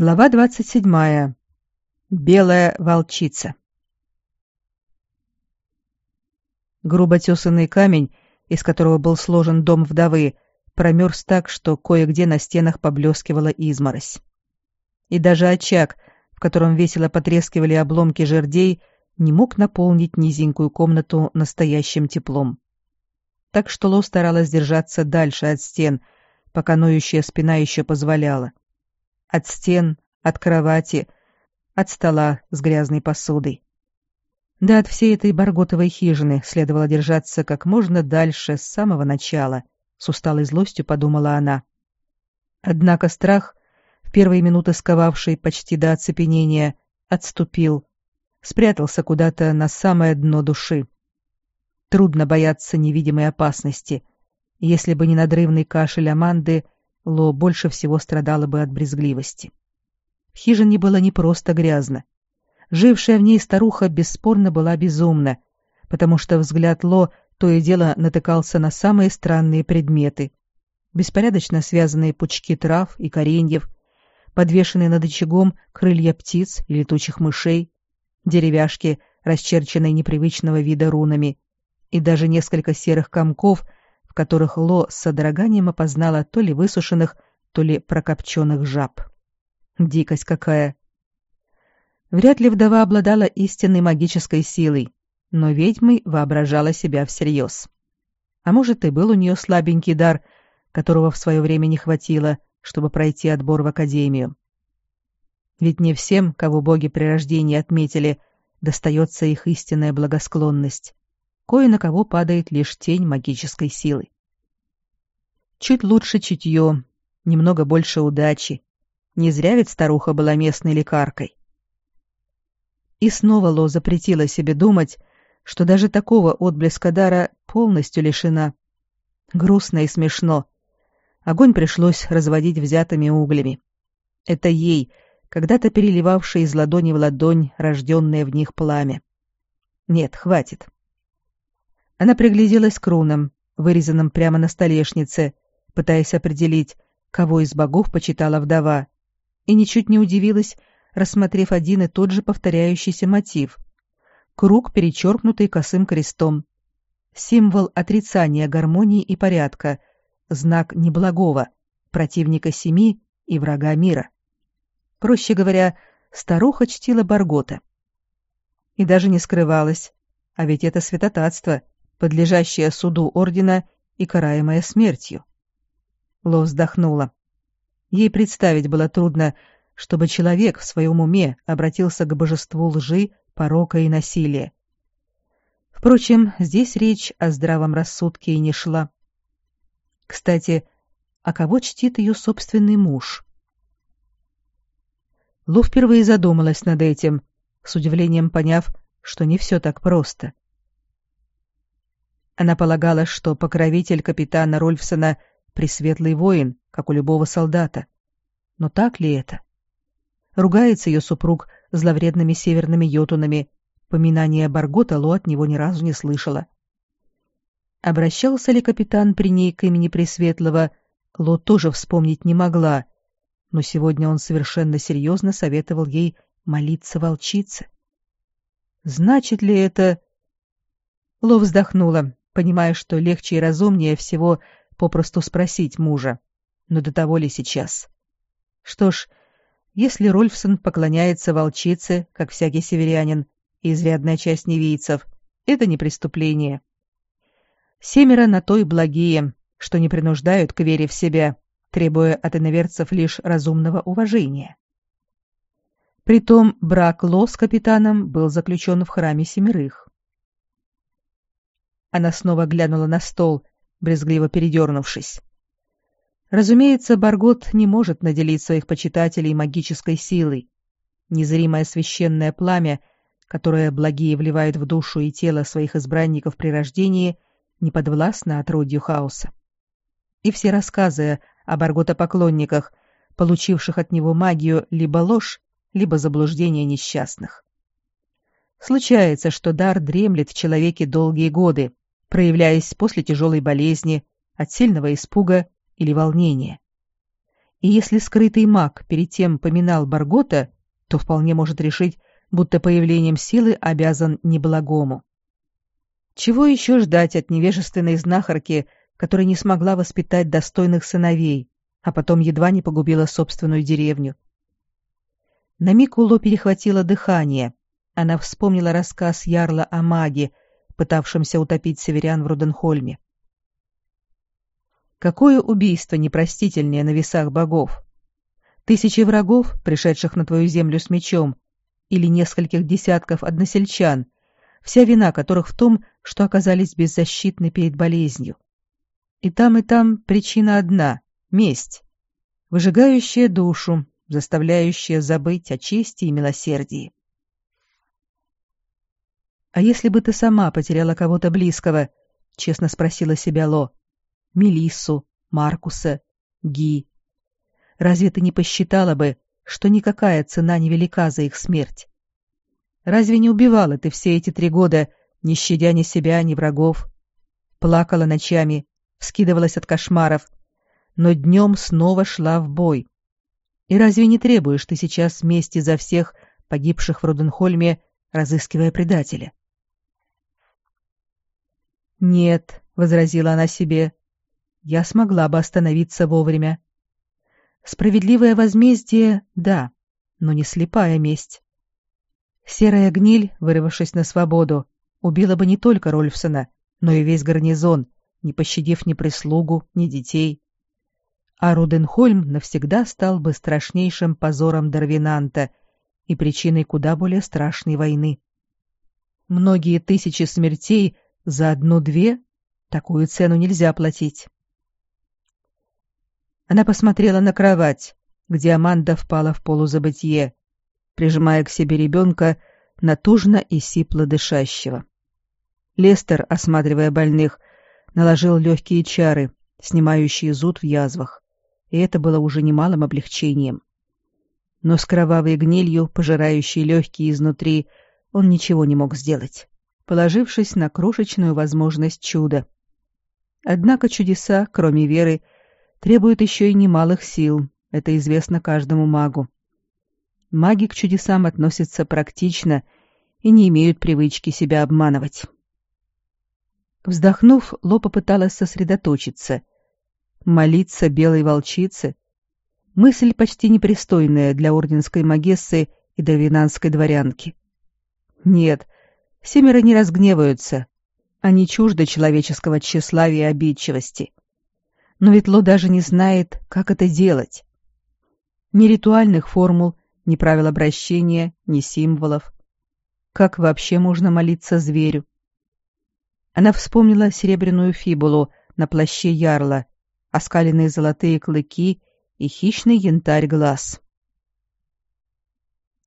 Глава 27. Белая волчица. Грубо тесанный камень, из которого был сложен дом вдовы, промерз так, что кое-где на стенах поблескивала изморозь. И даже очаг, в котором весело потрескивали обломки жердей, не мог наполнить низенькую комнату настоящим теплом. Так что Ло старалась держаться дальше от стен, пока ноющая спина еще позволяла от стен, от кровати, от стола с грязной посудой. Да от всей этой барготовой хижины следовало держаться как можно дальше с самого начала, с усталой злостью подумала она. Однако страх, в первые минуты сковавший почти до оцепенения, отступил, спрятался куда-то на самое дно души. Трудно бояться невидимой опасности. Если бы не надрывный кашель Аманды — Ло больше всего страдала бы от брезгливости. В хижине было не просто грязно. Жившая в ней старуха бесспорно была безумна, потому что взгляд Ло то и дело натыкался на самые странные предметы. Беспорядочно связанные пучки трав и кореньев, подвешенные над очагом крылья птиц и летучих мышей, деревяшки, расчерченные непривычного вида рунами, и даже несколько серых комков — которых Ло с содроганием опознала то ли высушенных, то ли прокопченных жаб. Дикость какая! Вряд ли вдова обладала истинной магической силой, но ведьмой воображала себя всерьез. А может, и был у нее слабенький дар, которого в свое время не хватило, чтобы пройти отбор в академию. Ведь не всем, кого боги при рождении отметили, достается их истинная благосклонность кое на кого падает лишь тень магической силы. Чуть лучше чутье, немного больше удачи. Не зря ведь старуха была местной лекаркой. И снова Ло запретила себе думать, что даже такого отблеска дара полностью лишена. Грустно и смешно. Огонь пришлось разводить взятыми углями. Это ей, когда-то переливавшее из ладони в ладонь рожденное в них пламя. Нет, хватит. Она пригляделась к рунам, вырезанным прямо на столешнице, пытаясь определить, кого из богов почитала вдова, и ничуть не удивилась, рассмотрев один и тот же повторяющийся мотив. Круг, перечеркнутый косым крестом. Символ отрицания гармонии и порядка, знак неблагого, противника семи и врага мира. Проще говоря, старуха чтила Баргота. И даже не скрывалась, а ведь это святотатство — подлежащая суду ордена и караемая смертью. Ло вздохнула. Ей представить было трудно, чтобы человек в своем уме обратился к божеству лжи, порока и насилия. Впрочем, здесь речь о здравом рассудке и не шла. Кстати, а кого чтит ее собственный муж? Лу впервые задумалась над этим, с удивлением поняв, что не все так просто. Она полагала, что покровитель капитана Рольфсона — пресветлый воин, как у любого солдата. Но так ли это? Ругается ее супруг зловредными северными йотунами. Поминания Баргота Ло от него ни разу не слышала. Обращался ли капитан при ней к имени Пресветлого, Ло тоже вспомнить не могла, но сегодня он совершенно серьезно советовал ей молиться волчице. Значит ли это... Ло вздохнула понимая, что легче и разумнее всего попросту спросить мужа. Но до того ли сейчас? Что ж, если Рольфсон поклоняется волчице, как всякий северянин, и изрядная часть невийцев, это не преступление. Семеро на то и благие, что не принуждают к вере в себя, требуя от иноверцев лишь разумного уважения. Притом брак Ло с капитаном был заключен в храме семерых. Она снова глянула на стол, брезгливо передернувшись. Разумеется, Баргот не может наделить своих почитателей магической силой. Незримое священное пламя, которое благие вливают в душу и тело своих избранников при рождении, не подвластно отродью хаоса. И все рассказы о Баргота-поклонниках, получивших от него магию либо ложь, либо заблуждение несчастных. Случается, что дар дремлет в человеке долгие годы, проявляясь после тяжелой болезни, от сильного испуга или волнения. И если скрытый маг перед тем поминал Баргота, то вполне может решить, будто появлением силы обязан неблагому. Чего еще ждать от невежественной знахарки, которая не смогла воспитать достойных сыновей, а потом едва не погубила собственную деревню? На миг Уло перехватило дыхание. Она вспомнила рассказ Ярла о маге, пытавшемся утопить северян в Руденхольме. Какое убийство непростительнее на весах богов? Тысячи врагов, пришедших на твою землю с мечом, или нескольких десятков односельчан, вся вина которых в том, что оказались беззащитны перед болезнью. И там, и там причина одна — месть, выжигающая душу, заставляющая забыть о чести и милосердии. «А если бы ты сама потеряла кого-то близкого?» — честно спросила себя Ло. «Мелиссу, Маркуса, Ги. Разве ты не посчитала бы, что никакая цена не велика за их смерть? Разве не убивала ты все эти три года, не щадя ни себя, ни врагов? Плакала ночами, вскидывалась от кошмаров, но днем снова шла в бой. И разве не требуешь ты сейчас мести за всех погибших в Руденхольме, разыскивая предателя? «Нет», — возразила она себе, — «я смогла бы остановиться вовремя. Справедливое возмездие — да, но не слепая месть. Серая гниль, вырвавшись на свободу, убила бы не только Рольфсона, но и весь гарнизон, не пощадив ни прислугу, ни детей. А Руденхольм навсегда стал бы страшнейшим позором Дарвинанта и причиной куда более страшной войны. Многие тысячи смертей за одну-две такую цену нельзя платить. Она посмотрела на кровать, где Аманда впала в полузабытие, прижимая к себе ребенка натужно и сипло дышащего. Лестер, осматривая больных, наложил легкие чары, снимающие зуд в язвах, и это было уже немалым облегчением. Но с кровавой гнилью, пожирающей легкие изнутри, он ничего не мог сделать положившись на крошечную возможность чуда. Однако чудеса, кроме веры, требуют еще и немалых сил, это известно каждому магу. Маги к чудесам относятся практично и не имеют привычки себя обманывать. Вздохнув, Ло попыталась сосредоточиться. Молиться белой волчице — мысль почти непристойная для орденской магессы и дарвинанской дворянки. Нет, Семеро не разгневаются. Они чужды человеческого тщеславия и обидчивости. Но ведь Ло даже не знает, как это делать. Ни ритуальных формул, ни правил обращения, ни символов. Как вообще можно молиться зверю? Она вспомнила серебряную фибулу на плаще ярла, оскаленные золотые клыки и хищный янтарь глаз.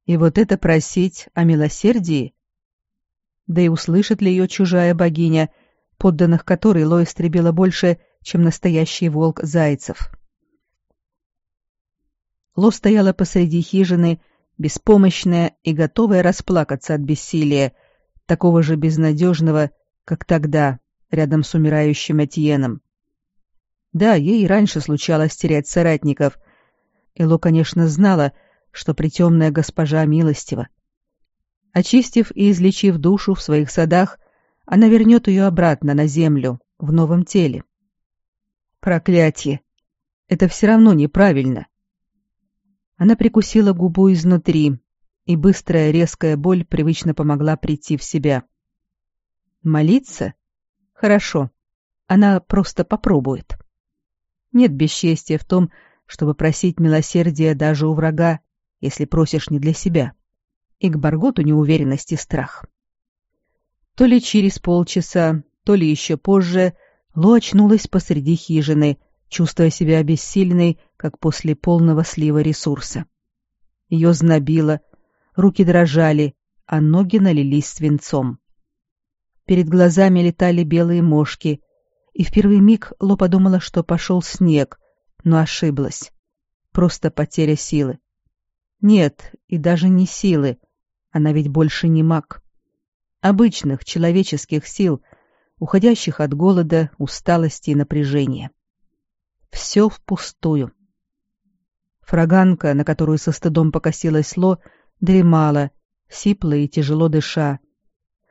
И вот это просить о милосердии? Да и услышит ли ее чужая богиня, подданных которой Ло истребила больше, чем настоящий волк зайцев? Ло стояла посреди хижины, беспомощная и готовая расплакаться от бессилия, такого же безнадежного, как тогда, рядом с умирающим Этьеном. Да, ей и раньше случалось терять соратников. Эло, конечно, знала, что притемная госпожа милостива. Очистив и излечив душу в своих садах, она вернет ее обратно на землю, в новом теле. Проклятие! Это все равно неправильно. Она прикусила губу изнутри, и быстрая резкая боль привычно помогла прийти в себя. Молиться? Хорошо. Она просто попробует. Нет бесчестия в том, чтобы просить милосердия даже у врага, если просишь не для себя и к Барготу неуверенность и страх. То ли через полчаса, то ли еще позже Ло очнулась посреди хижины, чувствуя себя обессиленной, как после полного слива ресурса. Ее знобило, руки дрожали, а ноги налились свинцом. Перед глазами летали белые мошки, и в первый миг Ло подумала, что пошел снег, но ошиблась. Просто потеря силы. Нет, и даже не силы, она ведь больше не маг. Обычных человеческих сил, уходящих от голода, усталости и напряжения. Все впустую. Фраганка, на которую со стыдом покосилась Ло, дремала, сипло и тяжело дыша.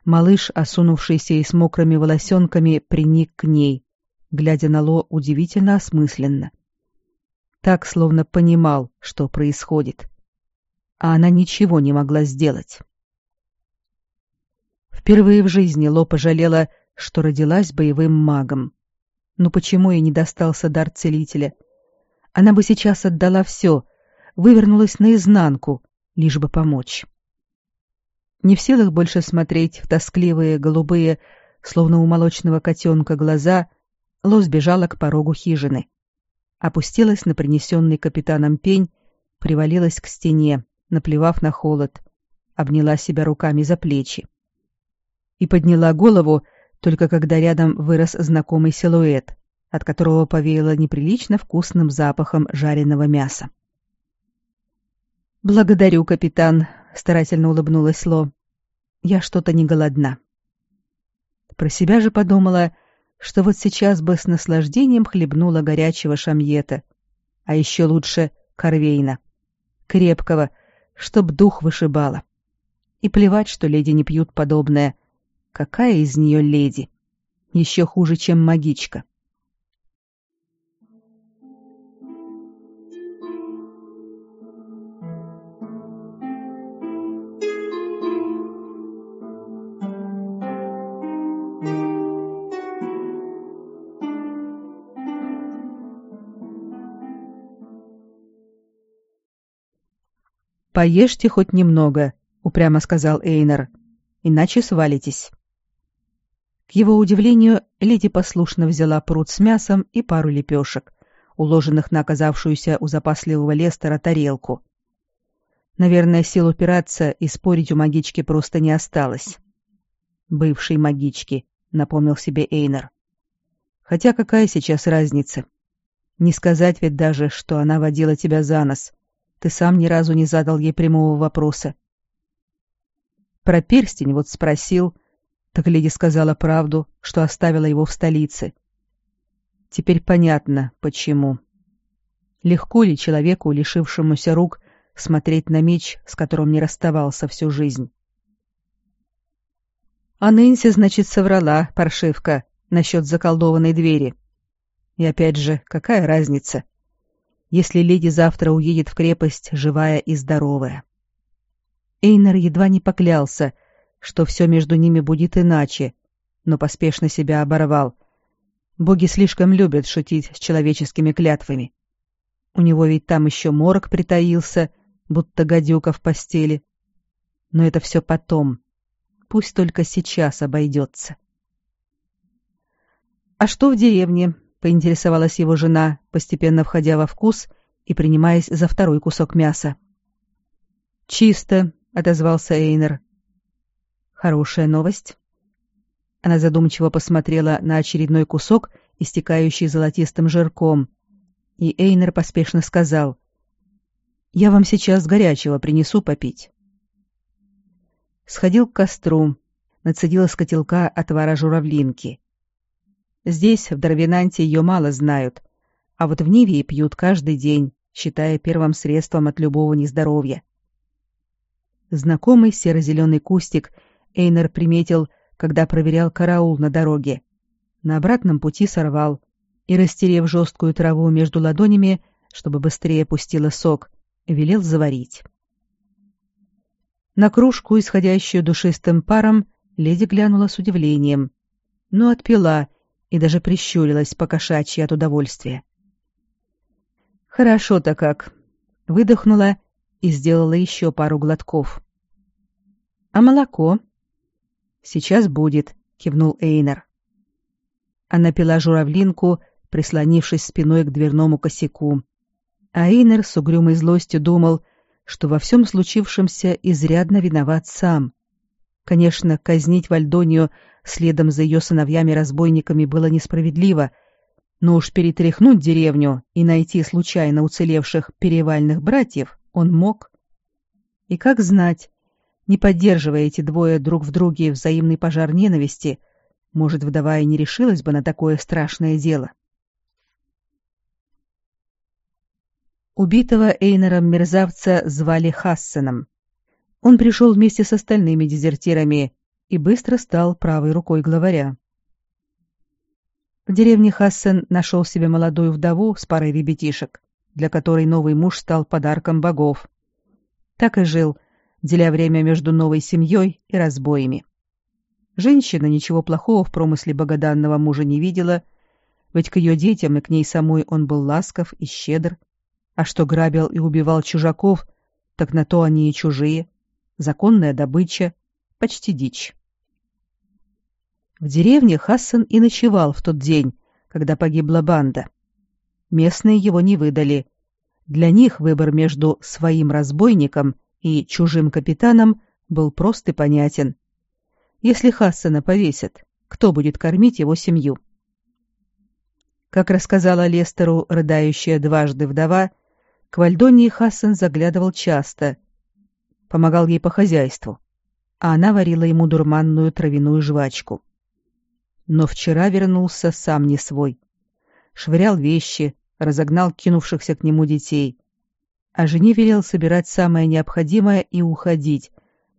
Малыш, осунувшийся и с мокрыми волосенками, приник к ней, глядя на Ло удивительно осмысленно. Так, словно понимал, что происходит. А она ничего не могла сделать. Впервые в жизни Ло пожалела, что родилась боевым магом. Но почему ей не достался дар целителя? Она бы сейчас отдала все, вывернулась наизнанку, лишь бы помочь. Не в силах больше смотреть в тоскливые, голубые, словно у молочного котенка, глаза, Ло сбежала к порогу хижины. Опустилась на принесенный капитаном пень, привалилась к стене, наплевав на холод, обняла себя руками за плечи. И подняла голову, только когда рядом вырос знакомый силуэт, от которого повеяло неприлично вкусным запахом жареного мяса. «Благодарю, капитан», — старательно улыбнулась Ло. «Я что-то не голодна». Про себя же подумала, что вот сейчас бы с наслаждением хлебнула горячего шамьета, а еще лучше корвейна, крепкого, чтоб дух вышибала. И плевать, что леди не пьют подобное. Какая из нее леди? Еще хуже, чем магичка. «Поешьте хоть немного», — упрямо сказал Эйнер, — «иначе свалитесь». К его удивлению, леди послушно взяла пруд с мясом и пару лепешек, уложенных на оказавшуюся у запасливого Лестера тарелку. Наверное, сил упираться и спорить у магички просто не осталось. «Бывшей магички», — напомнил себе Эйнер. «Хотя какая сейчас разница? Не сказать ведь даже, что она водила тебя за нос, ты сам ни разу не задал ей прямого вопроса. Про перстень вот спросил, так леди сказала правду, что оставила его в столице. Теперь понятно, почему. Легко ли человеку, лишившемуся рук, смотреть на меч, с которым не расставался всю жизнь? А Нэнси, значит, соврала, паршивка, насчет заколдованной двери. И опять же, какая разница? Если леди завтра уедет в крепость живая и здоровая. Эйнер едва не поклялся, что все между ними будет иначе, но поспешно себя оборвал. Боги слишком любят шутить с человеческими клятвами. У него ведь там еще морок притаился, будто гадюка в постели. Но это все потом. Пусть только сейчас обойдется. «А что в деревне?» Поинтересовалась его жена, постепенно входя во вкус и принимаясь за второй кусок мяса. «Чисто», — отозвался Эйнер. «Хорошая новость». Она задумчиво посмотрела на очередной кусок, истекающий золотистым жирком, и Эйнер поспешно сказал, «Я вам сейчас горячего принесу попить». Сходил к костру, нацедил из котелка отвара журавлинки. Здесь, в Дарвинанте, ее мало знают, а вот в Нивии пьют каждый день, считая первым средством от любого нездоровья. Знакомый серо-зеленый кустик Эйнер приметил, когда проверял караул на дороге. На обратном пути сорвал и, растерев жесткую траву между ладонями, чтобы быстрее пустила сок, велел заварить. На кружку, исходящую душистым паром, леди глянула с удивлением, но отпила и даже прищурилась покошачьи от удовольствия. «Хорошо-то как!» — выдохнула и сделала еще пару глотков. «А молоко?» «Сейчас будет», — кивнул Эйнер. Она пила журавлинку, прислонившись спиной к дверному косяку. А Эйнер с угрюмой злостью думал, что во всем случившемся изрядно виноват сам. Конечно, казнить Вальдонию следом за ее сыновьями-разбойниками было несправедливо, но уж перетряхнуть деревню и найти случайно уцелевших перевальных братьев он мог. И как знать, не поддерживая эти двое друг в друге взаимный пожар ненависти, может, вдова и не решилась бы на такое страшное дело. Убитого Эйнером мерзавца звали Хассеном. Он пришел вместе с остальными дезертирами и быстро стал правой рукой главаря. В деревне Хассен нашел себе молодую вдову с парой ребятишек, для которой новый муж стал подарком богов. Так и жил, деля время между новой семьей и разбоями. Женщина ничего плохого в промысле богоданного мужа не видела, ведь к ее детям и к ней самой он был ласков и щедр, а что грабил и убивал чужаков, так на то они и чужие. Законная добыча, почти дичь. В деревне Хассан и ночевал в тот день, когда погибла банда. Местные его не выдали. Для них выбор между своим разбойником и чужим капитаном был прост и понятен. Если Хассана повесят, кто будет кормить его семью? Как рассказала Лестеру рыдающая дважды вдова, к Вальдонии Хассан заглядывал часто, помогал ей по хозяйству, а она варила ему дурманную травяную жвачку. Но вчера вернулся сам не свой. Швырял вещи, разогнал кинувшихся к нему детей. А жене велел собирать самое необходимое и уходить,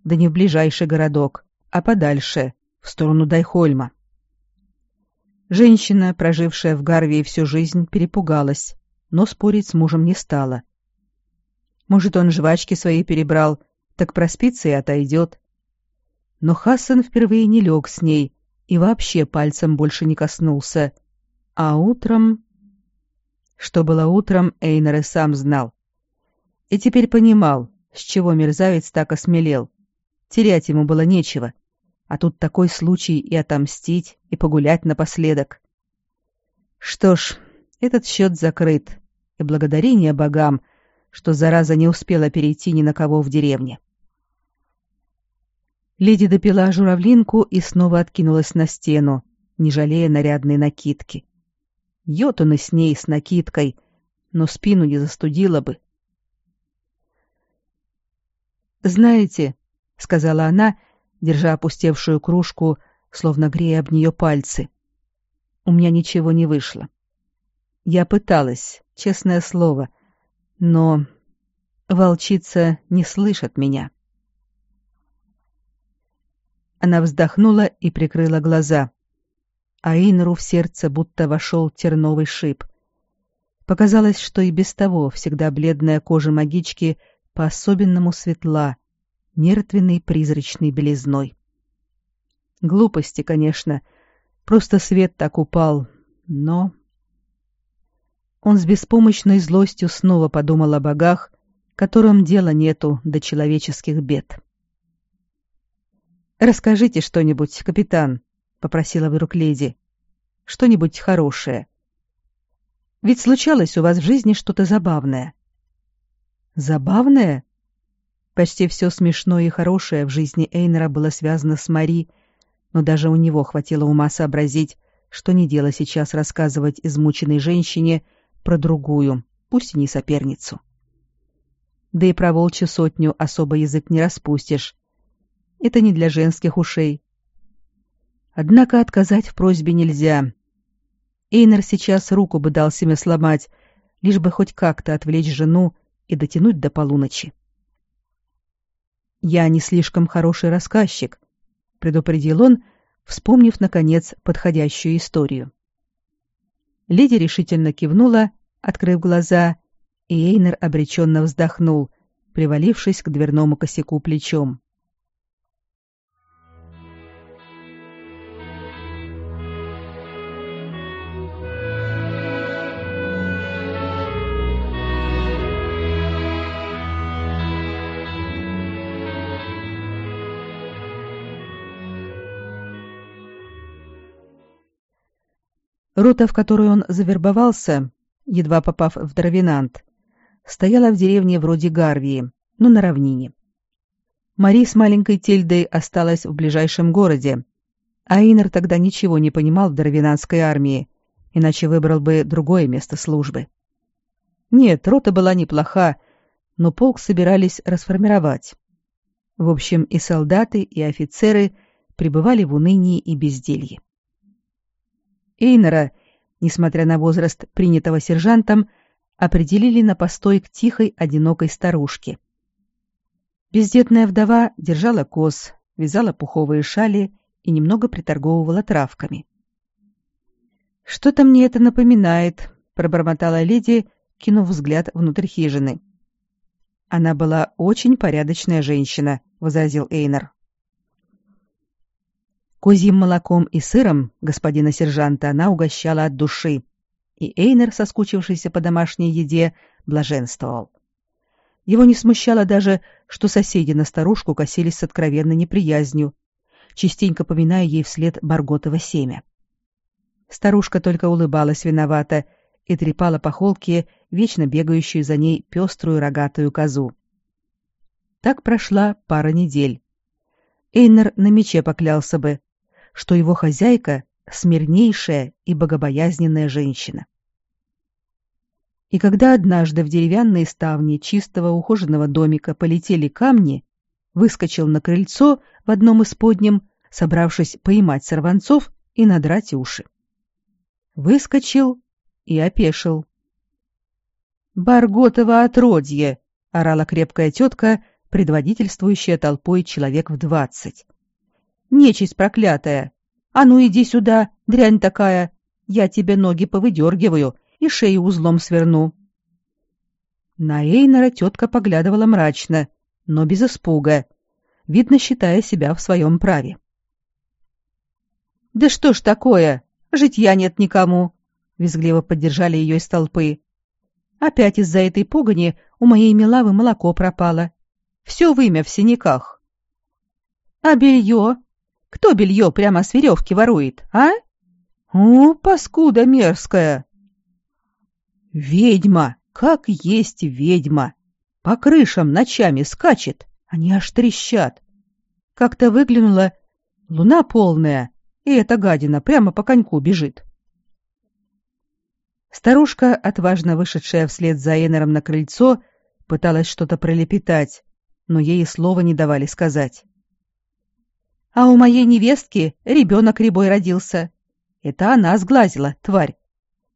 да не в ближайший городок, а подальше, в сторону Дайхольма. Женщина, прожившая в Гарвии всю жизнь, перепугалась, но спорить с мужем не стала. Может, он жвачки свои перебрал, так проспится и отойдет. Но Хасан впервые не лег с ней и вообще пальцем больше не коснулся. А утром... Что было утром, Эйнер и сам знал. И теперь понимал, с чего мерзавец так осмелел. Терять ему было нечего. А тут такой случай и отомстить, и погулять напоследок. Что ж, этот счет закрыт, и благодарение богам, что зараза не успела перейти ни на кого в деревне. Леди допила журавлинку и снова откинулась на стену, не жалея нарядной накидки. И с ней, с накидкой, но спину не застудила бы. «Знаете», — сказала она, держа опустевшую кружку, словно грея об нее пальцы, — «у меня ничего не вышло. Я пыталась, честное слово, но волчица не слышит меня». Она вздохнула и прикрыла глаза. А Инру в сердце будто вошел терновый шип. Показалось, что и без того всегда бледная кожа магички по-особенному светла, мертвенной призрачной белизной. Глупости, конечно, просто свет так упал, но... Он с беспомощной злостью снова подумал о богах, которым дела нету до человеческих бед. «Расскажите что-нибудь, капитан», — попросила вдруг леди. «Что-нибудь хорошее. Ведь случалось у вас в жизни что-то забавное». «Забавное?» Почти все смешное и хорошее в жизни Эйнера было связано с Мари, но даже у него хватило ума сообразить, что не дело сейчас рассказывать измученной женщине про другую, пусть и не соперницу. Да и про волчью сотню особо язык не распустишь, это не для женских ушей. Однако отказать в просьбе нельзя. Эйнер сейчас руку бы дал себе сломать, лишь бы хоть как-то отвлечь жену и дотянуть до полуночи. «Я не слишком хороший рассказчик», — предупредил он, вспомнив, наконец, подходящую историю. Леди решительно кивнула, открыв глаза, и Эйнер обреченно вздохнул, привалившись к дверному косяку плечом. Рота, в которую он завербовался, едва попав в Дровинант, стояла в деревне вроде Гарвии, но на равнине. Мари с маленькой Тильдой осталась в ближайшем городе, а Инер тогда ничего не понимал в Дровинанской армии, иначе выбрал бы другое место службы. Нет, рота была неплоха, но полк собирались расформировать. В общем, и солдаты, и офицеры пребывали в унынии и безделье. Эйнера, несмотря на возраст принятого сержантом, определили на постой к тихой, одинокой старушке. Бездетная вдова держала коз, вязала пуховые шали и немного приторговывала травками. «Что-то мне это напоминает», — пробормотала леди, кинув взгляд внутрь хижины. «Она была очень порядочная женщина», — возразил Эйнер. Козьим молоком и сыром господина сержанта она угощала от души, и Эйнер, соскучившийся по домашней еде, блаженствовал. Его не смущало даже, что соседи на старушку косились с откровенной неприязнью, частенько поминая ей вслед Барготово семя. Старушка только улыбалась виновато и трепала по холке вечно бегающую за ней пеструю рогатую козу. Так прошла пара недель. Эйнер на мече поклялся бы, что его хозяйка — смирнейшая и богобоязненная женщина. И когда однажды в деревянные ставни чистого ухоженного домика полетели камни, выскочил на крыльцо в одном из подням, собравшись поймать сорванцов и надрать уши. Выскочил и опешил. «Барготово отродье!» — орала крепкая тетка, предводительствующая толпой человек в двадцать. «Нечисть проклятая! А ну иди сюда, дрянь такая! Я тебе ноги повыдергиваю и шею узлом сверну!» На Эйнера тетка поглядывала мрачно, но без испуга, видно, считая себя в своем праве. «Да что ж такое? Житья нет никому!» — визгливо поддержали ее из толпы. «Опять из-за этой пугани у моей милавы молоко пропало. Все вымя в синяках». «А белье? Кто белье прямо с веревки ворует, а? О, паскуда мерзкая!» «Ведьма! Как есть ведьма! По крышам ночами скачет, они аж трещат. Как-то выглянула луна полная, и эта гадина прямо по коньку бежит. Старушка, отважно вышедшая вслед за Энером на крыльцо, пыталась что-то пролепетать, но ей и слова не давали сказать. «А у моей невестки ребенок рябой родился. Это она сглазила, тварь.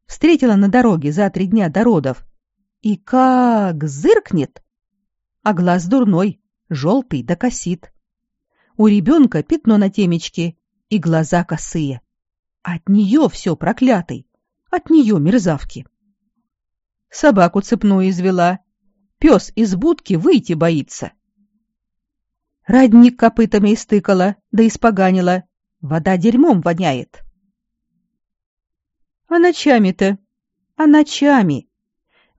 Встретила на дороге за три дня до родов. И как зыркнет! А глаз дурной, желтый да косит. У ребенка пятно на темечке, и глаза косые. От нее все проклятый, от нее мерзавки. Собаку цепную извела, пес из будки выйти боится. Родник копытами истыкала, да испоганила, вода дерьмом воняет. А ночами-то? А ночами?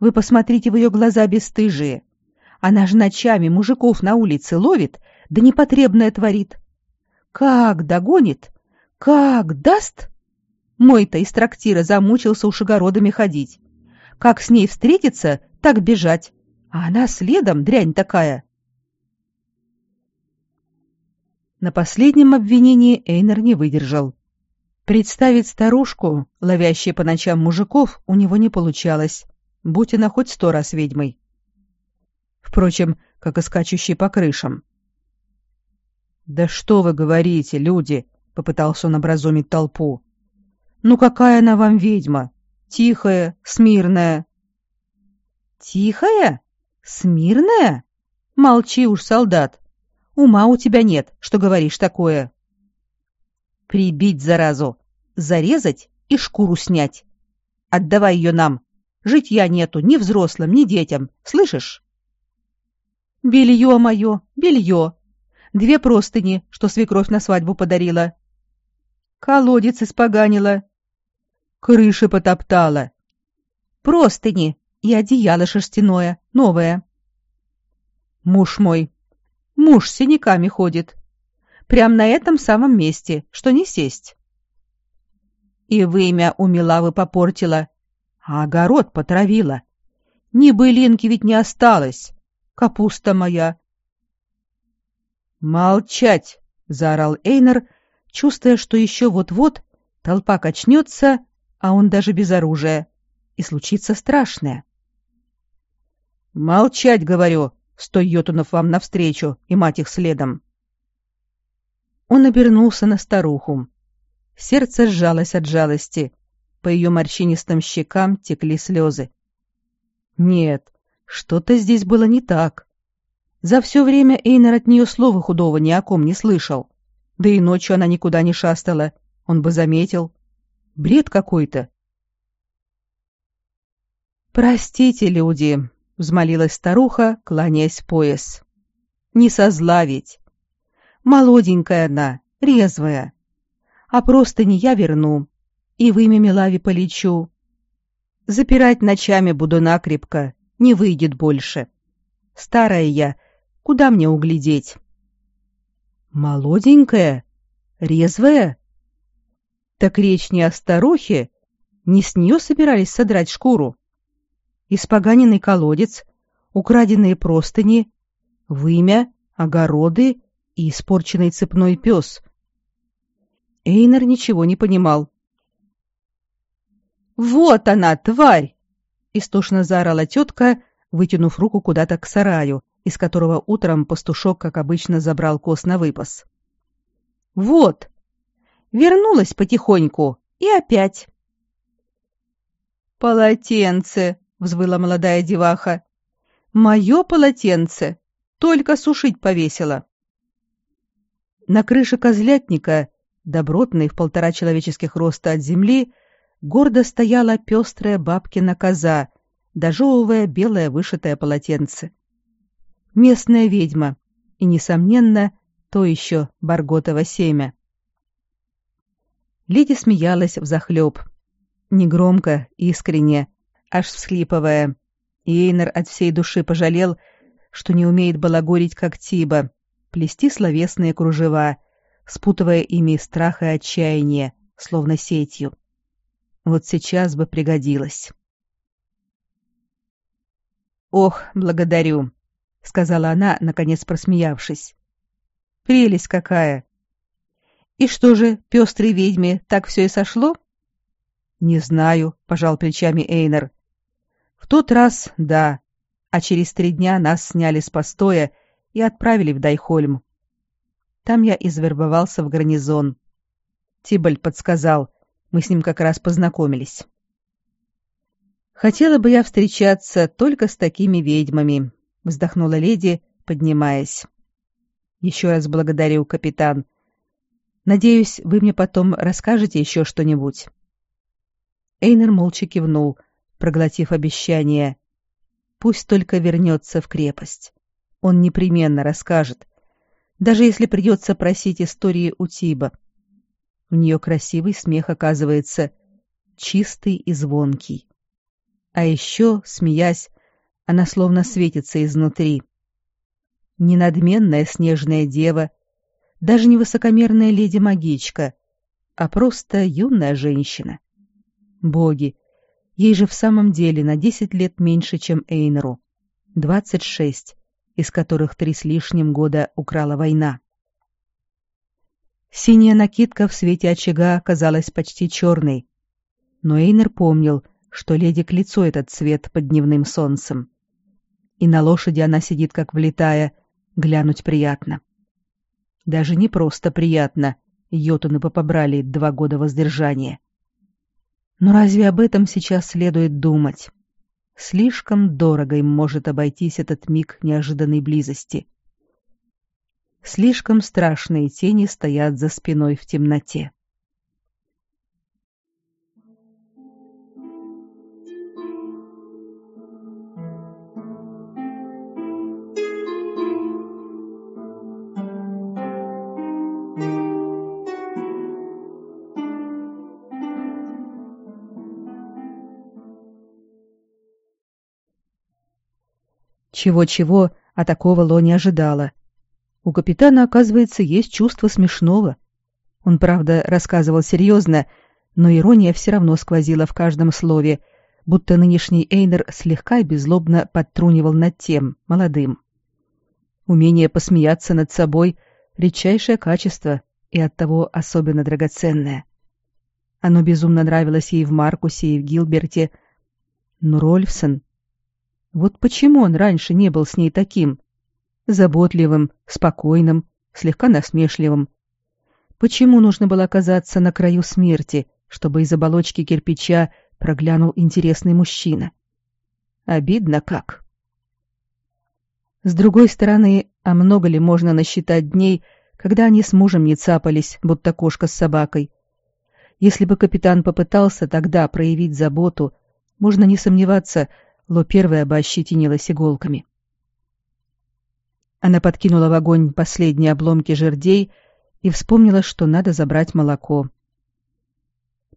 Вы посмотрите в ее глаза бесстыжие. Она же ночами мужиков на улице ловит, да непотребное творит. Как догонит? Как даст? Мой-то из трактира замучился уж огородами ходить. Как с ней встретиться, так бежать. А она следом, дрянь такая. На последнем обвинении Эйнер не выдержал. Представить старушку, ловящей по ночам мужиков, у него не получалось, будь она хоть сто раз ведьмой. Впрочем, как и скачущей по крышам. «Да что вы говорите, люди!» — попытался он образумить толпу. «Ну какая она вам ведьма? Тихая, смирная». «Тихая? Смирная? Молчи уж, солдат. Ума у тебя нет, что говоришь такое». «Прибить заразу, зарезать и шкуру снять. Отдавай ее нам. Житья нету ни взрослым, ни детям, слышишь?» «Белье мое, белье!» две простыни, что свекровь на свадьбу подарила. Колодец испоганила. Крыши потоптала. Простыни и одеяло шерстяное, новое. Муж мой. Муж с синяками ходит. Прям на этом самом месте, что не сесть. И вымя у Милавы попортила, а огород потравила. Ни былинки ведь не осталось. Капуста моя, «Молчать!» — заорал Эйнер, чувствуя, что еще вот-вот толпа качнется, а он даже без оружия, и случится страшное. «Молчать, говорю, сто йотунов вам навстречу и мать их следом!» Он обернулся на старуху. Сердце сжалось от жалости. По ее морщинистым щекам текли слезы. Нет, что-то здесь было не так. За все время Эйнер от нее слова худого ни о ком не слышал. Да и ночью она никуда не шастала, он бы заметил. Бред какой-то. «Простите, люди», — взмолилась старуха, кланяясь пояс. «Не со зла ведь. Молоденькая она, резвая. А просто не я верну, и в имя Милави полечу. Запирать ночами буду накрепко, не выйдет больше. Старая я, куда мне углядеть?» «Молоденькая? Резвая?» «Так речь не о старухе? Не с нее собирались содрать шкуру?» Испоганенный колодец, украденные простыни, вымя, огороды и испорченный цепной пес. Эйнер ничего не понимал. «Вот она, тварь!» — истошно заорала тетка, вытянув руку куда-то к сараю, из которого утром пастушок, как обычно, забрал коз на выпас. «Вот! Вернулась потихоньку и опять!» «Полотенце!» — взвыла молодая деваха. «Мое полотенце! Только сушить повесила!» На крыше козлятника, добротной в полтора человеческих роста от земли, гордо стояла пестрая бабкина коза, дожевывая белое вышитое полотенце. Местная ведьма и, несомненно, то еще Барготово семя. Леди смеялась взахлеб. Негромко, искренне, аж всхлипывая. И Эйнер от всей души пожалел, что не умеет балагурить, как Тиба, плести словесные кружева, спутывая ими страх и отчаяние, словно сетью. Вот сейчас бы пригодилось. «Ох, благодарю», — сказала она, наконец просмеявшись. «Прелесть какая!» «И что же, пестрой ведьме так все и сошло?» «Не знаю», — пожал плечами Эйнер. В тот раз — да, а через три дня нас сняли с постоя и отправили в Дайхольм. Там я извербовался в гарнизон. Тибальд подсказал, мы с ним как раз познакомились. «Хотела бы я встречаться только с такими ведьмами», — вздохнула леди, поднимаясь. «Еще раз благодарю, капитан. Надеюсь, вы мне потом расскажете еще что-нибудь». Эйнер молча кивнул, проглотив обещание. Пусть только вернется в крепость. Он непременно расскажет, даже если придется просить истории у Тиба. У нее красивый смех оказывается, чистый и звонкий. А еще, смеясь, она словно светится изнутри. Не надменная снежная дева, даже не высокомерная леди-магичка, а просто юная женщина. Боги, Ей же в самом деле на десять лет меньше, чем Эйнеру. Двадцать шесть, из которых три с лишним года украла война. Синяя накидка в свете очага казалась почти черной. Но Эйнер помнил, что леди к лицу этот цвет под дневным солнцем. И на лошади она сидит как влитая, глянуть приятно. Даже не просто приятно, йотуны попобрали два года воздержания. Но разве об этом сейчас следует думать? Слишком дорого им может обойтись этот миг неожиданной близости. Слишком страшные тени стоят за спиной в темноте. Чего-чего, а такого Ло не ожидала. У капитана, оказывается, есть чувство смешного. Он, правда, рассказывал серьезно, но ирония все равно сквозила в каждом слове, будто нынешний Эйнер слегка и беззлобно подтрунивал над тем, молодым. Умение посмеяться над собой — редчайшее качество и оттого особенно драгоценное. Оно безумно нравилось ей в Маркусе и в Гилберте, но Рольфсон вот почему он раньше не был с ней таким? Заботливым, спокойным, слегка насмешливым. Почему нужно было оказаться на краю смерти, чтобы из оболочки кирпича проглянул интересный мужчина? Обидно как. С другой стороны, а много ли можно насчитать дней, когда они с мужем не цапались, будто кошка с собакой? Если бы капитан попытался тогда проявить заботу, можно не сомневаться, Ло первая бы ощетинилась иголками. Она подкинула в огонь последние обломки жердей и вспомнила, что надо забрать молоко.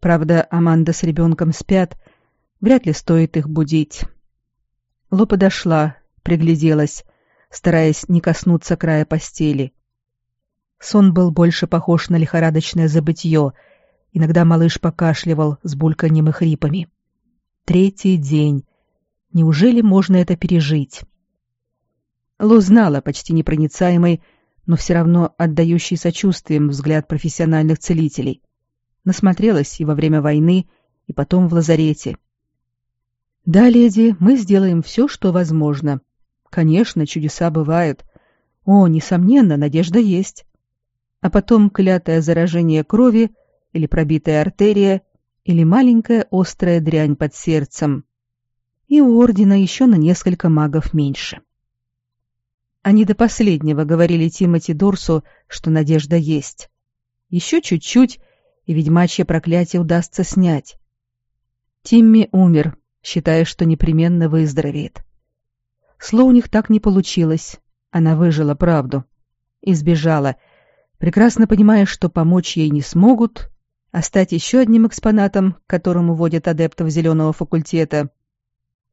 Правда, Аманда с ребенком спят, вряд ли стоит их будить. Ло подошла, пригляделась, стараясь не коснуться края постели. Сон был больше похож на лихорадочное забытье. Иногда малыш покашливал с бульканьем и хрипами. Третий день. Неужели можно это пережить? Ло знала почти непроницаемый, но все равно отдающий сочувствием взгляд профессиональных целителей. Насмотрелась и во время войны, и потом в лазарете. «Да, леди, мы сделаем все, что возможно. Конечно, чудеса бывают. О, несомненно, надежда есть. А потом клятое заражение крови или пробитая артерия или маленькая острая дрянь под сердцем. И у Ордена еще на несколько магов меньше». Они до последнего говорили Тимоти Дорсу, что надежда есть. Еще чуть-чуть, и ведьмачье проклятие удастся снять. Тимми умер, считая, что непременно выздоровеет. Сло у них так не получилось. Она выжила правду. Избежала, прекрасно понимая, что помочь ей не смогут, а стать еще одним экспонатом, к которому водят адептов зеленого факультета.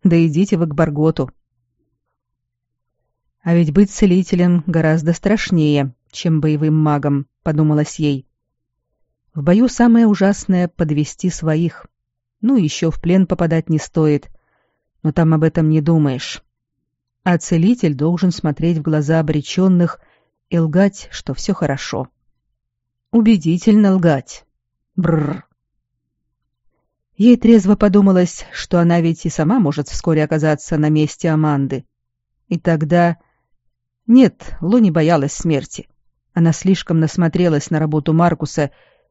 Да идите вы к Барготу. А ведь быть целителем гораздо страшнее, чем боевым магом, подумалось ей. В бою самое ужасное — подвести своих. Ну, еще в плен попадать не стоит. Но там об этом не думаешь. А целитель должен смотреть в глаза обреченных и лгать, что все хорошо. Убедительно лгать. Бррр. Ей трезво подумалось, что она ведь и сама может вскоре оказаться на месте Аманды. И тогда нет, Лу не боялась смерти. Она слишком насмотрелась на работу Маркуса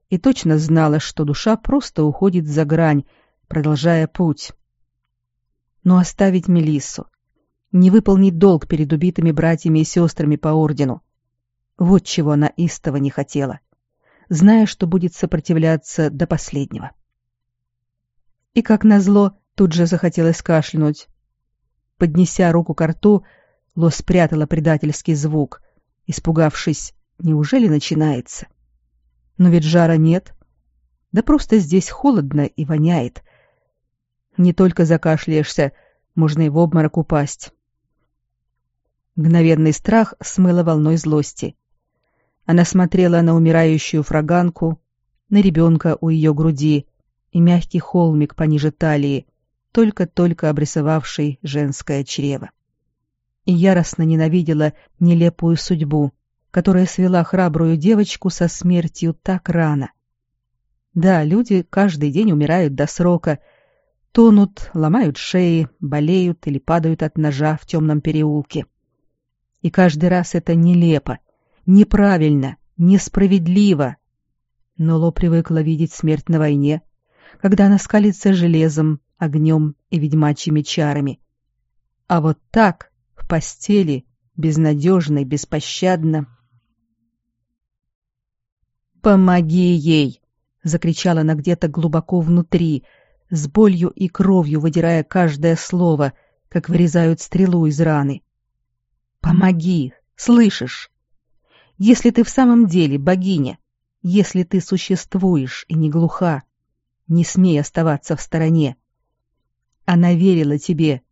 и точно знала, что душа просто уходит за грань, продолжая путь. Но оставить Мелиссу, не выполнить долг перед убитыми братьями и сестрами по ордену. Вот чего она истово не хотела, зная, что будет сопротивляться до последнего. И, как назло, тут же захотелось кашлянуть. Поднеся руку к рту, Ло спрятала предательский звук, испугавшись, неужели начинается? Но ведь жара нет. Да просто здесь холодно и воняет. Не только закашляешься, можно и в обморок упасть. Мгновенный страх смыло волной злости. Она смотрела на умирающую фраганку, на ребенка у ее груди и мягкий холмик пониже талии, только-только обрисовавший женское чрево и яростно ненавидела нелепую судьбу, которая свела храбрую девочку со смертью так рано. Да, люди каждый день умирают до срока, тонут, ломают шеи, болеют или падают от ножа в темном переулке. И каждый раз это нелепо, неправильно, несправедливо. Но Ло привыкла видеть смерть на войне, когда она скалится железом, огнем и ведьмачьими чарами. А вот так, в постели, безнадежно и беспощадно. «Помоги ей!» — закричала она где-то глубоко внутри, с болью и кровью выдирая каждое слово, как вырезают стрелу из раны. «Помоги! Слышишь? Если ты в самом деле богиня, если ты существуешь и не глуха, не смей оставаться в стороне. Она верила тебе,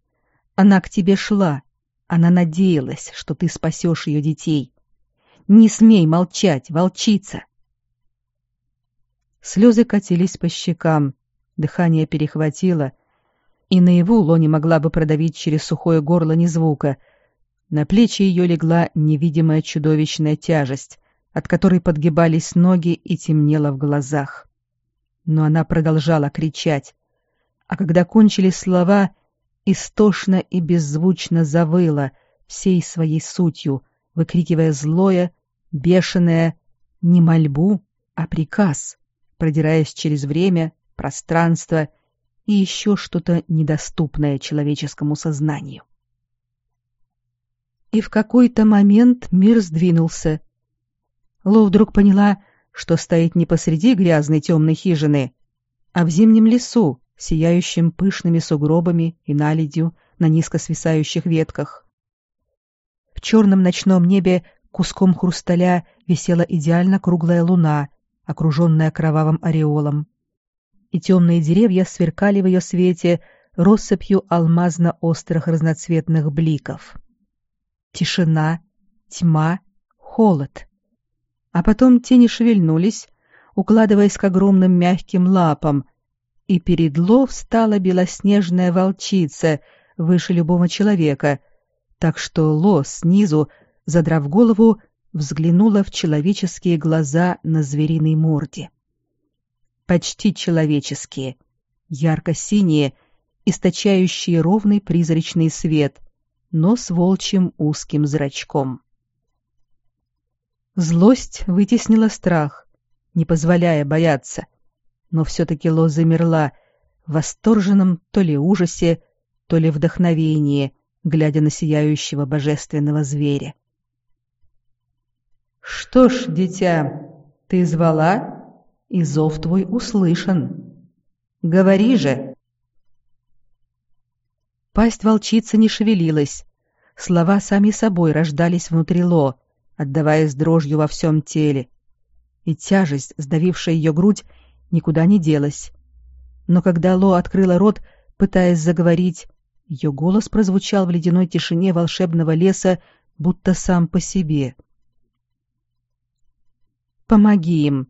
она к тебе шла, она надеялась, что ты спасешь ее детей. Не смей молчать, волчица!» Слезы катились по щекам, дыхание перехватило, и наяву Лони могла бы продавить через сухое горло ни звука. На плечи ее легла невидимая чудовищная тяжесть, от которой подгибались ноги и темнело в глазах. Но она продолжала кричать, а когда кончились слова — истошно и беззвучно завыла всей своей сутью, выкрикивая злое, бешеное не мольбу, а приказ, продираясь через время, пространство и еще что-то недоступное человеческому сознанию. И в какой-то момент мир сдвинулся. Ло вдруг поняла, что стоит не посреди грязной темной хижины, а в зимнем лесу, сияющем пышными сугробами и наледью на низко свисающих ветках. В черном ночном небе куском хрусталя висела идеально круглая луна, окруженная кровавым ореолом. И темные деревья сверкали в ее свете россыпью алмазно-острых разноцветных бликов. Тишина, тьма, холод. А потом тени шевельнулись, укладываясь к огромным мягким лапам, и перед Ло встала белоснежная волчица выше любого человека, так что Ло снизу, задрав голову, взглянула в человеческие глаза на звериной морде. Почти человеческие, ярко-синие, источающие ровный призрачный свет, но с волчьим узким зрачком. Злость вытеснила страх, не позволяя бояться, но все-таки Ло замерла в восторженном то ли ужасе, то ли вдохновении, глядя на сияющего божественного зверя. «Что ж, дитя, ты звала, и зов твой услышан. Говори же!» Пасть волчицы не шевелилась. Слова сами собой рождались внутри Ло, отдаваясь дрожью во всем теле. И тяжесть, сдавившая ее грудь, никуда не делась. Но когда Ло открыла рот, пытаясь заговорить, ее голос прозвучал в ледяной тишине волшебного леса, будто сам по себе. «Помоги им!»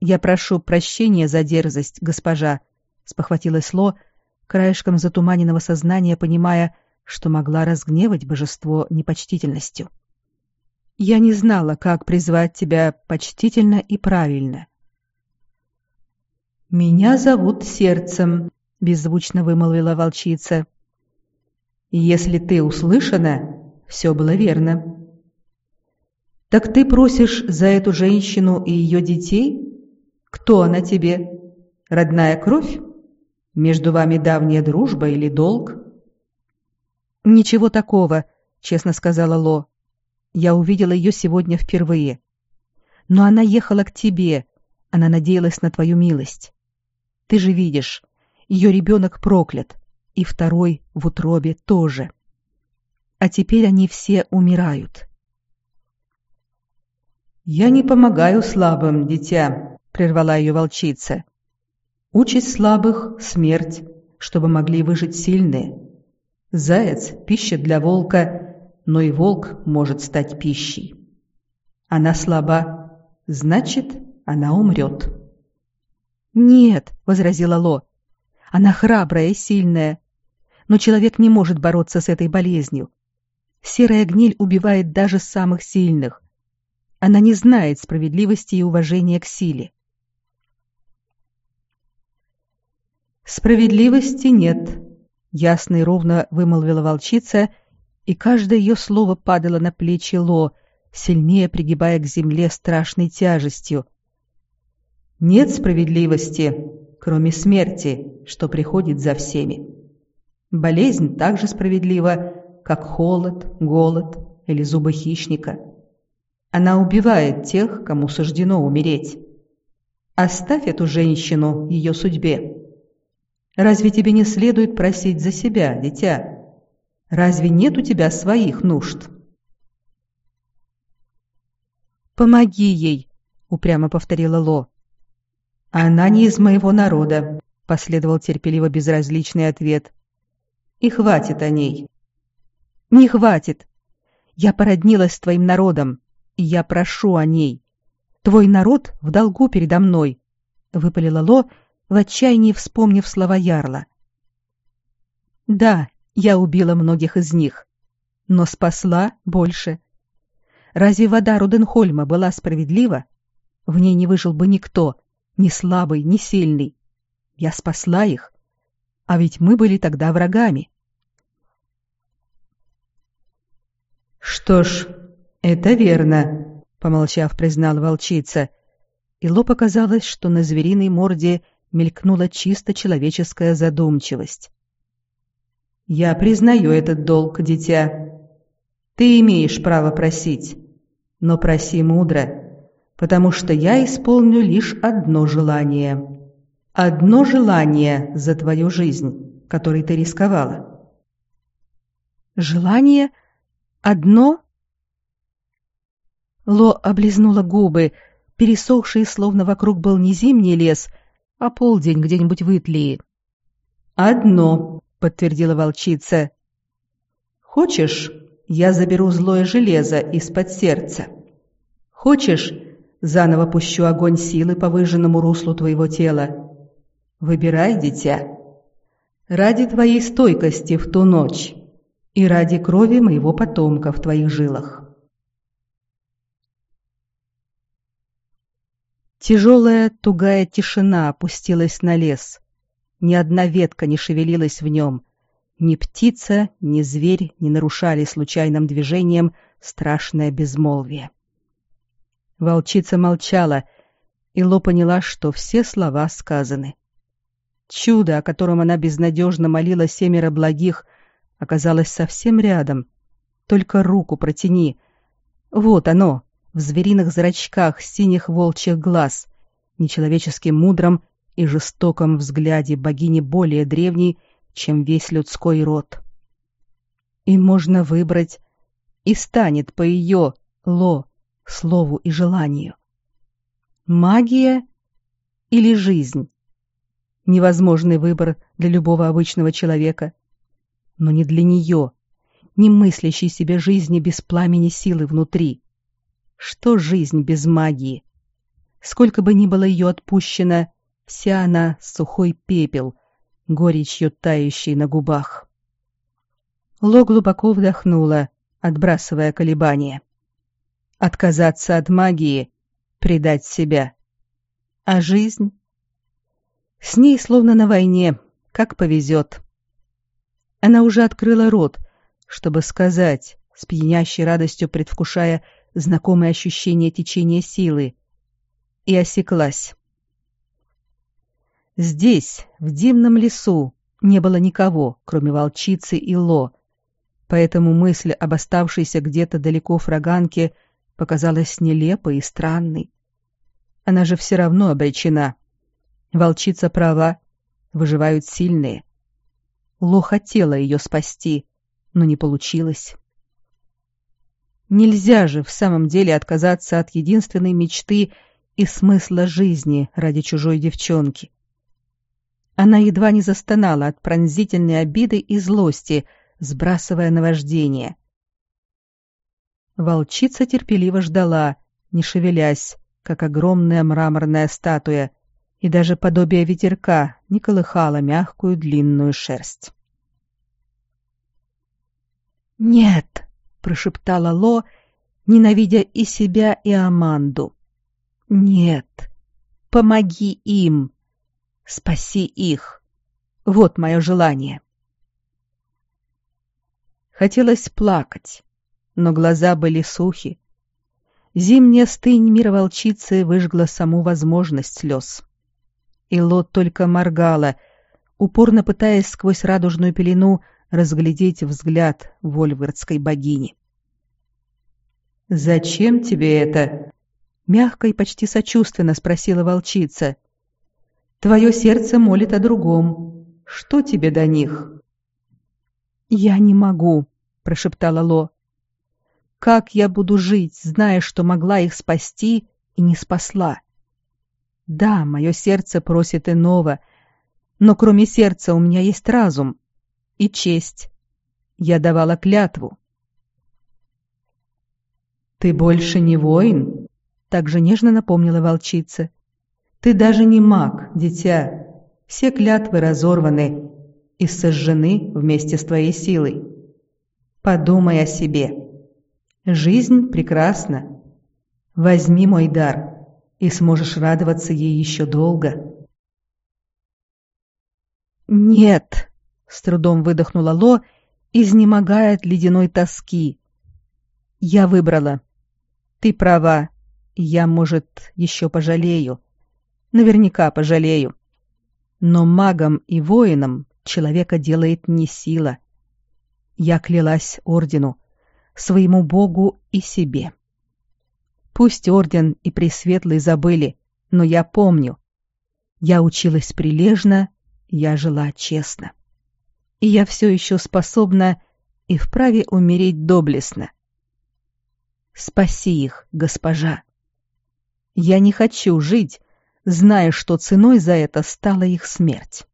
«Я прошу прощения за дерзость, госпожа», — спохватилась Ло, — краешком затуманенного сознания понимая, что могла разгневать божество непочтительностью. «Я не знала, как призвать тебя почтительно и правильно». «Меня зовут Сердцем», — беззвучно вымолвила волчица. «Если ты услышана, все было верно». «Так ты просишь за эту женщину и ее детей? Кто она тебе? Родная кровь?» Между вами давняя дружба или долг? Ничего такого, честно сказала Ло. Я увидела ее сегодня впервые. Но она ехала к тебе. Она надеялась на твою милость. Ты же видишь, ее ребенок проклят, и второй в утробе тоже. А теперь они все умирают. «Я не помогаю слабым, дитя», — прервала ее волчица. Участь слабых — смерть, чтобы могли выжить сильные. Заяц — пища для волка, но и волк может стать пищей. Она слаба, значит, она умрет. «Нет», — возразила Ло, — «она храбрая и сильная, но человек не может бороться с этой болезнью. Серая гниль убивает даже самых сильных. Она не знает справедливости и уважения к силе. Справедливости нет, ясно и ровно вымолвила волчица, и каждое ее слово падало на плечи Ло, сильнее пригибая к земле страшной тяжестью. Нет справедливости, кроме смерти, что приходит за всеми. Болезнь так же справедлива, как холод, голод или зубы хищника. Она убивает тех, кому суждено умереть. Оставь эту женщину ее судьбе. Разве тебе не следует просить за себя, дитя? Разве нет у тебя своих нужд? Помоги ей, упрямо повторила Ло. Она не из моего народа, последовал терпеливо безразличный ответ. И хватит о ней. Не хватит. Я породнилась с твоим народом, и я прошу о ней. Твой народ в долгу передо мной, выпалила Ло в отчаянии вспомнив слова Ярла. «Да, я убила многих из них, но спасла больше. Разве вода Руденхольма была справедлива? В ней не выжил бы никто, ни слабый, ни сильный. Я спасла их, а ведь мы были тогда врагами». «Что ж, это верно», — помолчав, признала волчица, и Ло показалось, что на звериной морде — мелькнула чисто человеческая задумчивость. «Я признаю этот долг, дитя. Ты имеешь право просить, но проси мудро, потому что я исполню лишь одно желание. Одно желание за твою жизнь, которой ты рисковала». «Желание? Одно?» Ло облизнула губы, пересохшие, словно вокруг был не зимний лес, а полдень где-нибудь в Итлии. «Одно», — подтвердила волчица. «Хочешь, я заберу злое железо из-под сердца? Хочешь, заново пущу огонь силы по выжженному руслу твоего тела? Выбирай, дитя. Ради твоей стойкости в ту ночь и ради крови моего потомка в твоих жилах». Тяжелая, тугая тишина опустилась на лес. Ни одна ветка не шевелилась в нем. Ни птица, ни зверь не нарушали случайным движением страшное безмолвие. Волчица молчала, и Ло поняла, что все слова сказаны. Чудо, о котором она безнадежно молила семеро благих, оказалось совсем рядом. Только руку протяни. Вот оно, в звериных зрачках синих волчьих глаз, нечеловечески мудром и жестоком взгляде богини более древней, чем весь людской род. И можно выбрать, и станет по ее, Ло, слову и желанию. Магия или жизнь? Невозможный выбор для любого обычного человека, но не для нее, не мыслящей себе жизни без пламени силы внутри. Что жизнь без магии? Сколько бы ни было ее отпущено, вся она сухой пепел, горечью тающей на губах. Ло глубоко вдохнула, отбрасывая колебания. Отказаться от магии, предать себя. А жизнь? С ней словно на войне, как повезет. Она уже открыла рот, чтобы сказать, с пьянящей радостью предвкушая знакомое ощущение течения силы, и осеклась. Здесь, в дивном лесу, не было никого, кроме волчицы и Ло, поэтому мысль об оставшейся где-то далеко фраганке показалась нелепой и странной. Она же все равно обречена. Волчица права, выживают сильные. Ло хотела ее спасти, но не получилось. Нельзя же в самом деле отказаться от единственной мечты и смысла жизни ради чужой девчонки. Она едва не застонала от пронзительной обиды и злости, сбрасывая наваждение. Волчица терпеливо ждала, не шевелясь, как огромная мраморная статуя, и даже подобие ветерка не колыхало мягкую длинную шерсть. «Нет!» прошептала Ло, ненавидя и себя, и Аманду. Нет. Помоги им. Спаси их. Вот мое желание. Хотелось плакать, но глаза были сухи. Зимняя стынь мира волчицы выжгла саму возможность слез. И Лот только моргала, упорно пытаясь сквозь радужную пелену разглядеть взгляд вольвардской богини. «Зачем тебе это?» — мягко и почти сочувственно спросила волчица. «Твое сердце молит о другом. Что тебе до них?» «Я не могу», — прошептала Ло. «Как я буду жить, зная, что могла их спасти и не спасла?» «Да, мое сердце просит иного, но кроме сердца у меня есть разум, и честь. Я давала клятву. «Ты больше не воин?» — так же нежно напомнила волчица. «Ты даже не маг, дитя. Все клятвы разорваны и сожжены вместе с твоей силой. Подумай о себе. Жизнь прекрасна. Возьми мой дар, и сможешь радоваться ей еще долго». «Нет!» с трудом выдохнула Ло, изнемогая от ледяной тоски. Я выбрала. Ты права. Я, может, еще пожалею. Наверняка пожалею. Но магом и воином человека делает не сила. Я клялась ордену, своему богу и себе. Пусть орден и пресветлый забыли, но я помню. Я училась прилежно, я жила честно. И я все еще способна и вправе умереть доблестно. Спаси их, госпожа. Я не хочу жить, зная, что ценой за это стала их смерть.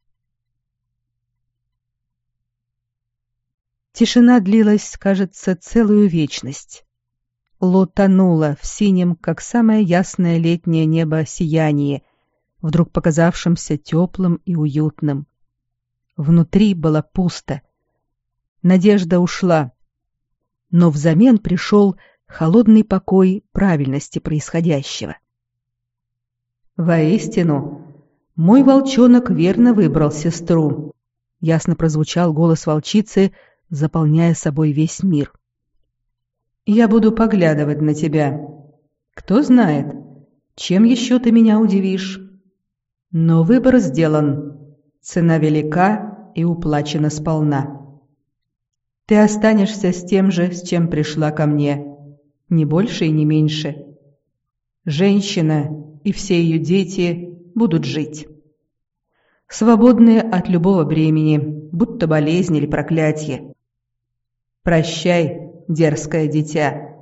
Тишина длилась, кажется, целую вечность. Ло тонула в синем, как самое ясное летнее небо, сияние, вдруг показавшемся теплым и уютным. Внутри было пусто. Надежда ушла. Но взамен пришел холодный покой правильности происходящего. «Воистину, мой волчонок верно выбрал сестру», — ясно прозвучал голос волчицы, заполняя собой весь мир. «Я буду поглядывать на тебя. Кто знает, чем еще ты меня удивишь. Но выбор сделан, цена велика и уплачена сполна. Ты останешься с тем же, с чем пришла ко мне, не больше и не меньше. Женщина и все ее дети будут жить. Свободные от любого бремени, будто болезнь или проклятие. Прощай, дерзкое дитя.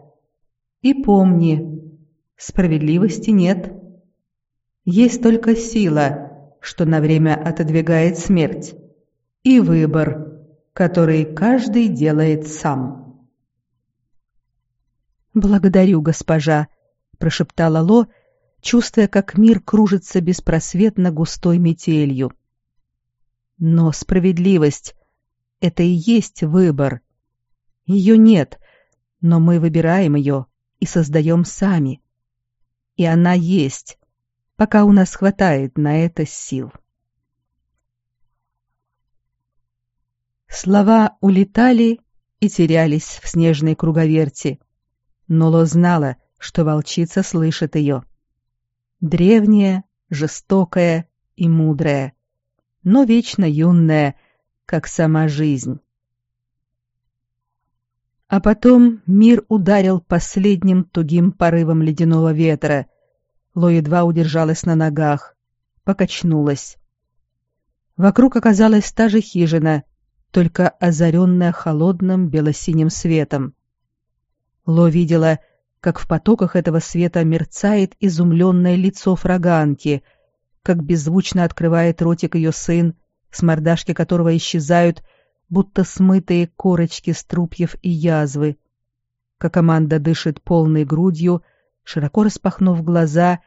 И помни, справедливости нет. Есть только сила, что на время отодвигает смерть, и выбор, который каждый делает сам. «Благодарю, госпожа», — прошептала Ло, чувствуя, как мир кружится беспросветно густой метелью. «Но справедливость — это и есть выбор. Ее нет, но мы выбираем ее и создаем сами. И она есть, пока у нас хватает на это сил». Слова улетали и терялись в снежной круговерти — но Ло знала, что волчица слышит ее. Древняя, жестокая и мудрая, но вечно юная, как сама жизнь. А потом мир ударил последним тугим порывом ледяного ветра. Ло едва удержалась на ногах, покачнулась. Вокруг оказалась та же хижина, только озаренная холодным белосиним светом. Ло видела, как в потоках этого света мерцает изумленное лицо фраганки, как беззвучно открывает ротик ее сын, с мордашки которого исчезают, будто смытые корочки струпьев и язвы, как команда дышит полной грудью, широко распахнув глаза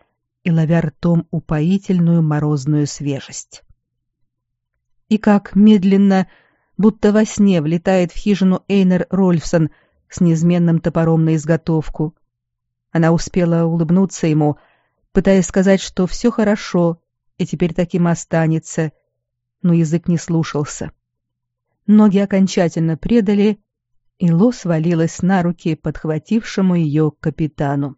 и ловя ртом упоительную морозную свежесть. И как медленно, будто во сне, влетает в хижину Эйнер Рольфсон — с неизменным топором на изготовку. Она успела улыбнуться ему, пытаясь сказать, что все хорошо, и теперь таким останется, но язык не слушался. Ноги окончательно предали, и Ло свалилась на руки подхватившему ее капитану.